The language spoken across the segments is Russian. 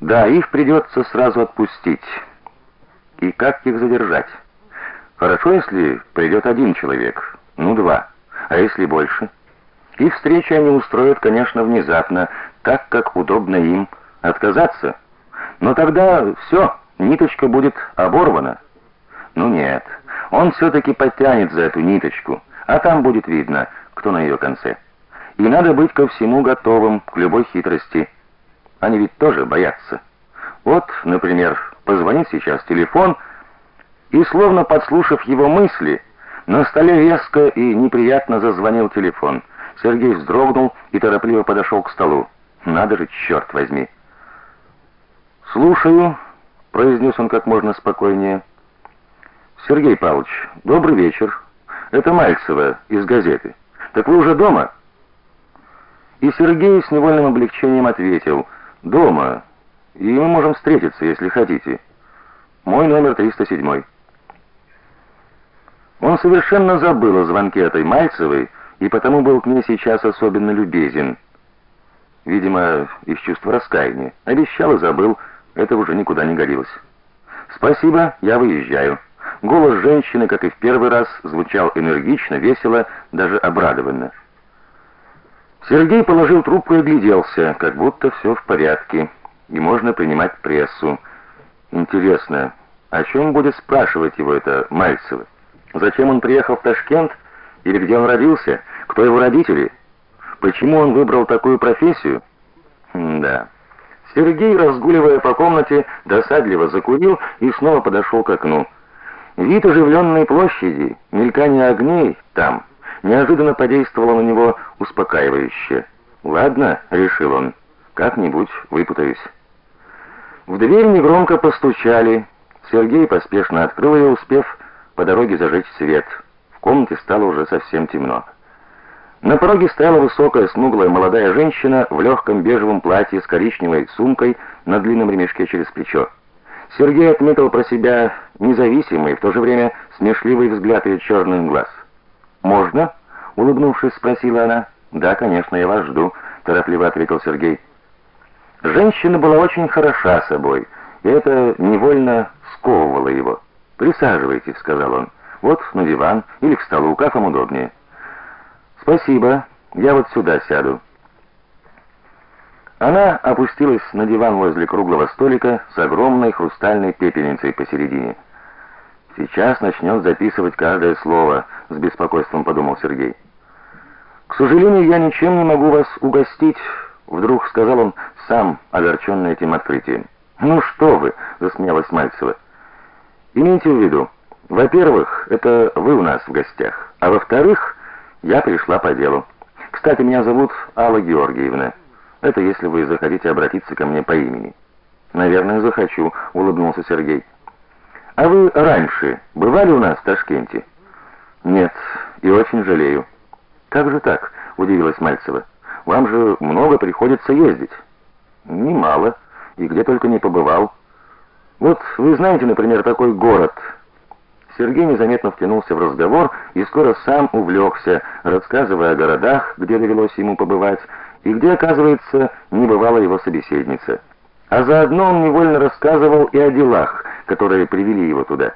Да, их придется сразу отпустить. И как их задержать? Хорошо, если придет один человек, ну два, а если больше? И встречи они устроят, конечно, внезапно, так как удобно им отказаться. Но тогда все, ниточка будет оборвана. Ну нет, он все таки потянет за эту ниточку, а там будет видно, кто на ее конце. И надо быть ко всему готовым, к любой хитрости. Они ведь тоже боятся. Вот, например, позвонит сейчас телефон, и словно подслушав его мысли, на столе резко и неприятно зазвонил телефон. Сергей вздрогнул и торопливо подошел к столу. Надо же, черт возьми. "Слушаю", произнес он как можно спокойнее. Сергей Павлович, добрый вечер. Это Мальцева из газеты. Так вы уже дома? И Сергей с невольным облегчением ответил: "Дома. И мы можем встретиться, если хотите. Мой номер 307". Он совершенно забыл о звонке этой Мальцевой и потому был к ней сейчас особенно любезен. Видимо, из чувства раскаяния. Обещал и забыл, это уже никуда не годилось. Спасибо, я выезжаю. Голос женщины, как и в первый раз, звучал энергично, весело, даже обрадованно. Сергей положил трубку и огляделся, как будто все в порядке, и можно принимать прессу. Интересно, о чем будет спрашивать его это Мальцева? Зачем он приехал в Ташкент или где он родился? Кто его родители? Почему он выбрал такую профессию? М да. Сергей, разгуливая по комнате, досадливо закурил и снова подошел к окну. Вид оживленной площади, мелькание огней там неожиданно подействовало на него успокаивающе. "Ладно", решил он. "Как-нибудь выпутаюсь". В дверь негромко постучали. Сергей поспешно открыл ее, успев по дороге зажечь свет. В комнате стало уже совсем темно. На пороге стояла высокая, смуглая молодая женщина в легком бежевом платье с коричневой сумкой на длинном ремешке через плечо. Сергей отметил про себя независимый, в то же время смешливый взгляд ее черных глаз. "Можно?" улыбнувшись, спросила она. "Да, конечно, я вас жду", торопливо ответил Сергей. Женщина была очень хороша собой, и это невольно сковывало его. "Присаживайтесь", сказал он. "Вот на диван или к столу, как вам удобнее". "Спасибо. Я вот сюда сяду". Она опустилась на диван возле круглого столика с огромной хрустальной пепельницей посередине. Сейчас начнет записывать каждое слово, с беспокойством подумал Сергей. К сожалению, я ничем не могу вас угостить, вдруг сказал он, сам огорченный этим открытием. Ну что вы, засмеялась Мальцева. Имейте в виду, во-первых, это вы у нас в гостях, а во-вторых, я пришла по делу. Кстати, меня зовут Алла Георгиевна. Это если вы захотите обратиться ко мне по имени. Наверное, захочу, улыбнулся Сергей. А вы раньше бывали у нас в Ташкенте? Нет, и очень жалею. Как же так? удивилась Мальцева. Вам же много приходится ездить. Немало, и где только не побывал. Вот вы знаете, например, такой город. Сергей незаметно втянулся в разговор и скоро сам увлекся, рассказывая о городах, где довелось ему побывать, и где, оказывается, не бывала его собеседница. А заодно он невольно рассказывал и о делах, которые привели его туда.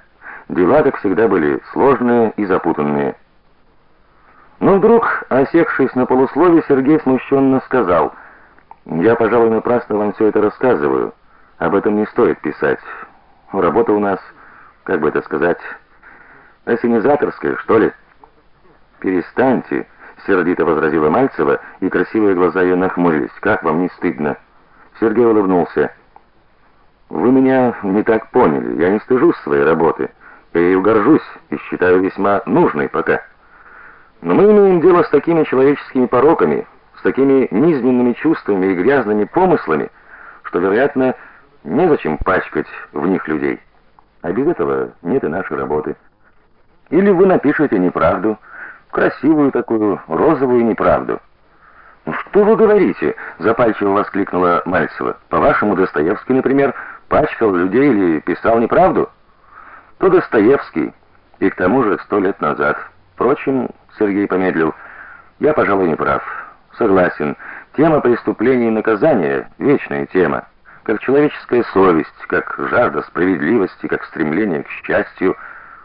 Дела, как всегда, были сложные и запутанные. Но вдруг, осекшись на полуслове, Сергей смущенно сказал: "Я, пожалуй, напрасно вам все это рассказываю. Об этом не стоит писать. Работа у нас, как бы это сказать, ассенизаторская, что ли?" "Перестаньте", сердито возразила Мальцева, и красивые глаза ее нахмурились. "Как вам не стыдно?" Сергей улыбнулся. Вы меня не так поняли. Я не стыжусь своей работы. Я ею горжусь и считаю весьма нужной пока. Но мы имеем дело с такими человеческими пороками, с такими низменными чувствами и грязными помыслами, что, вероятно, незачем пачкать в них людей. А без этого нет и нашей работы. Или вы напишете неправду, красивую такую розовую неправду. «Ну что вы говорите?" запальчиво воскликнула Мальцева. "По-вашему, Достоевский, например, пачкал людей или писал неправду?" "То Достоевский, и к тому же сто лет назад. Впрочем, Сергей помедлил. Я, пожалуй, не прав. Согласен. Тема преступления и наказания вечная тема. как человеческая совесть, как жажда справедливости, как стремление к счастью –